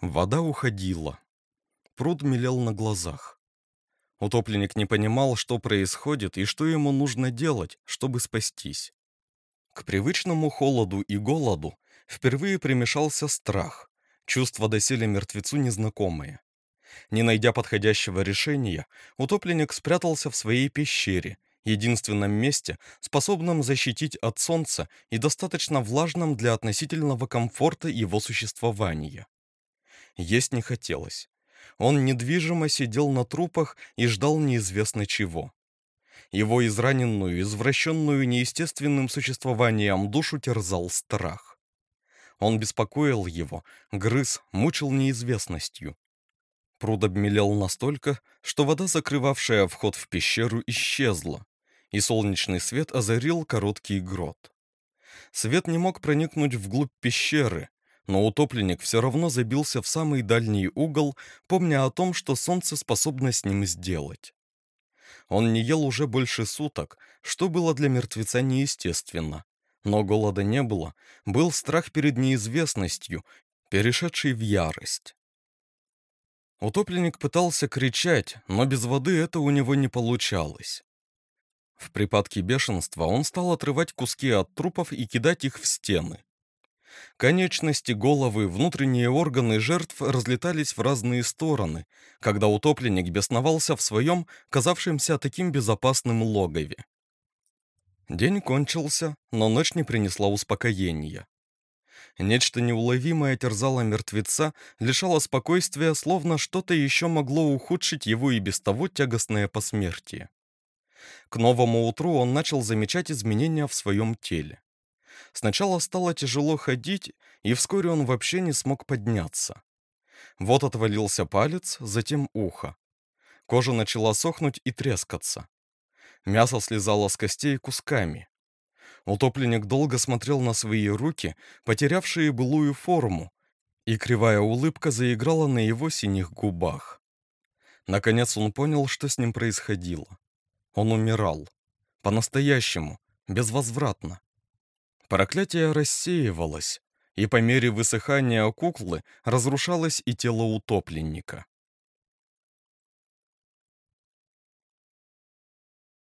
Вода уходила. Пруд мелел на глазах. Утопленник не понимал, что происходит и что ему нужно делать, чтобы спастись. К привычному холоду и голоду впервые примешался страх, чувство доселе мертвецу незнакомое. Не найдя подходящего решения, утопленник спрятался в своей пещере, единственном месте, способном защитить от солнца и достаточно влажном для относительного комфорта его существования. Есть не хотелось. Он недвижимо сидел на трупах и ждал неизвестно чего. Его израненную, извращенную неестественным существованием душу терзал страх. Он беспокоил его, грыз, мучил неизвестностью. Пруд обмелел настолько, что вода, закрывавшая вход в пещеру, исчезла, и солнечный свет озарил короткий грот. Свет не мог проникнуть вглубь пещеры, но утопленник все равно забился в самый дальний угол, помня о том, что солнце способно с ним сделать. Он не ел уже больше суток, что было для мертвеца неестественно. Но голода не было, был страх перед неизвестностью, перешедший в ярость. Утопленник пытался кричать, но без воды это у него не получалось. В припадке бешенства он стал отрывать куски от трупов и кидать их в стены. Конечности, головы, внутренние органы жертв разлетались в разные стороны, когда утопленник бесновался в своем, казавшемся таким безопасным логове. День кончился, но ночь не принесла успокоения. Нечто неуловимое терзало мертвеца, лишало спокойствия, словно что-то еще могло ухудшить его и без того тягостное посмертие. К новому утру он начал замечать изменения в своем теле. Сначала стало тяжело ходить, и вскоре он вообще не смог подняться. Вот отвалился палец, затем ухо. Кожа начала сохнуть и трескаться. Мясо слезало с костей кусками. Утопленник долго смотрел на свои руки, потерявшие былую форму, и кривая улыбка заиграла на его синих губах. Наконец он понял, что с ним происходило. Он умирал. По-настоящему, безвозвратно. Проклятие рассеивалось, и по мере высыхания куклы разрушалось и тело утопленника.